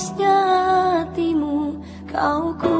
halusnya hatimu kau ku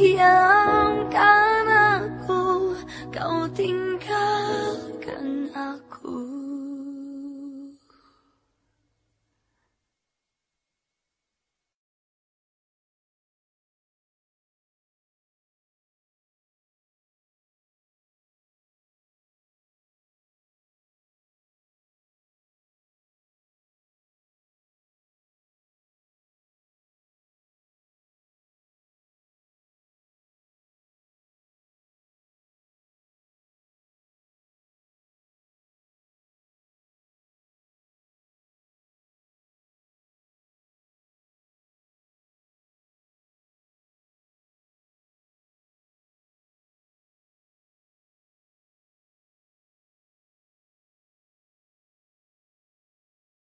天啊